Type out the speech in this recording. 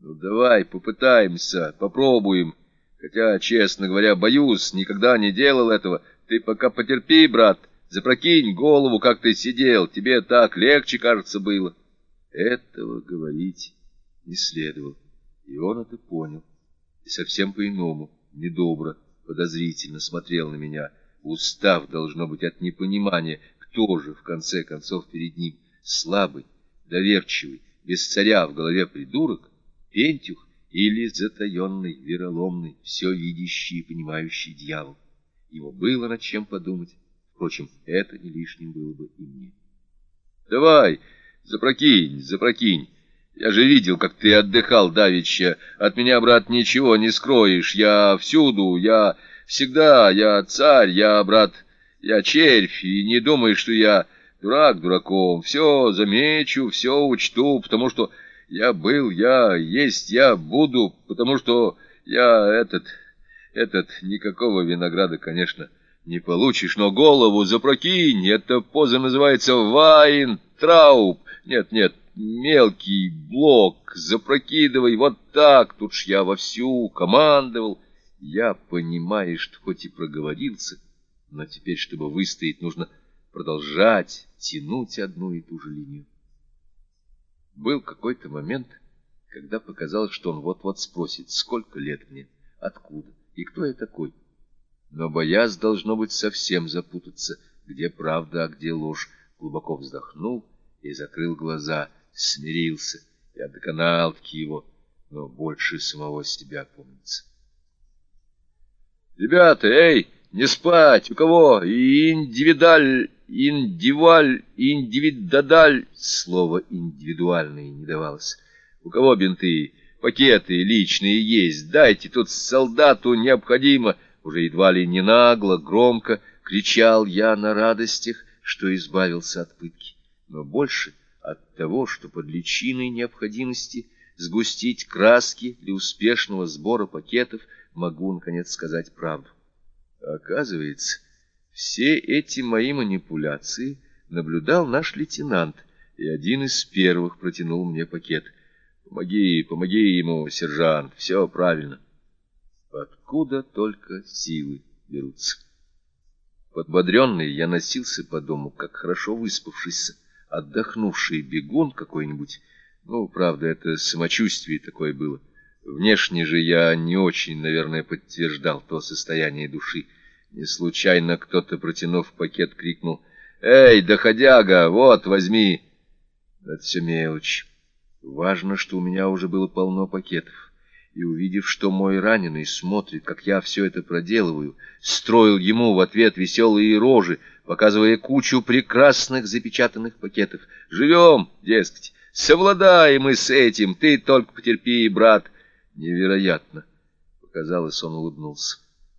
Ну, давай, попытаемся, попробуем. Хотя, честно говоря, боюсь, никогда не делал этого. Ты пока потерпи, брат, запрокинь голову, как ты сидел. Тебе так легче, кажется, было. Этого говорить не следовало. И он это понял. И совсем по-иному, недобро, подозрительно смотрел на меня, устав, должно быть, от непонимания, кто же, в конце концов, перед ним слабый, доверчивый, без царя в голове придурок, Пентюх или затаенный, вероломный, все видящий и понимающий дьявол. Ему было над чем подумать. Впрочем, это не лишним было бы и мне. «Давай, запрокинь, запрокинь. Я же видел, как ты отдыхал давеча. От меня, брат, ничего не скроешь. Я всюду, я всегда, я царь, я, брат, я червь, и не думай, что я дурак дураком. Все замечу, все учту, потому что я был, я есть, я буду, потому что я этот, этот, никакого винограда, конечно, не получишь, но голову запрокинь, эта поза называется вайн трауб. Нет, нет, мелкий блок, запрокидывай, вот так, тут ж я вовсю командовал. Я, понимаешь, хоть и проговорился, но теперь, чтобы выстоять, нужно продолжать тянуть одну и ту же линию. Был какой-то момент, когда показалось, что он вот-вот спросит, сколько лет мне, откуда и кто я такой. Но боясь, должно быть, совсем запутаться, где правда, а где ложь, глубоко вздохнул и закрыл глаза, смирился и доконал-таки его, но больше самого себя помнится. «Ребята, эй, не спать! У кого? Индивидуаль...» индиваль, индивиддадаль, слово индивидуальное не давалось. У кого бинты, пакеты личные есть, дайте тут солдату необходимо. Уже едва ли не нагло, громко кричал я на радостях, что избавился от пытки. Но больше от того, что под личиной необходимости сгустить краски для успешного сбора пакетов, могу, наконец, сказать правду. Оказывается, все эти мои манипуляции наблюдал наш лейтенант, и один из первых протянул мне пакет. «Помоги, помоги ему, сержант, все правильно». Откуда только силы берутся. Подбодренный я носился по дому, как хорошо выспавшийся, отдохнувший бегун какой-нибудь. Ну, правда, это самочувствие такое было. Внешне же я не очень, наверное, подтверждал то состояние души, не случайно кто-то, протянув пакет, крикнул «Эй, доходяга, вот, возьми!» Это все мелочь. Важно, что у меня уже было полно пакетов. И, увидев, что мой раненый смотрит, как я все это проделываю, строил ему в ответ веселые рожи, показывая кучу прекрасных запечатанных пакетов. «Живем, дескать, совладаем мы с этим, ты только потерпи, брат!» Невероятно! Показалось, он улыбнулся.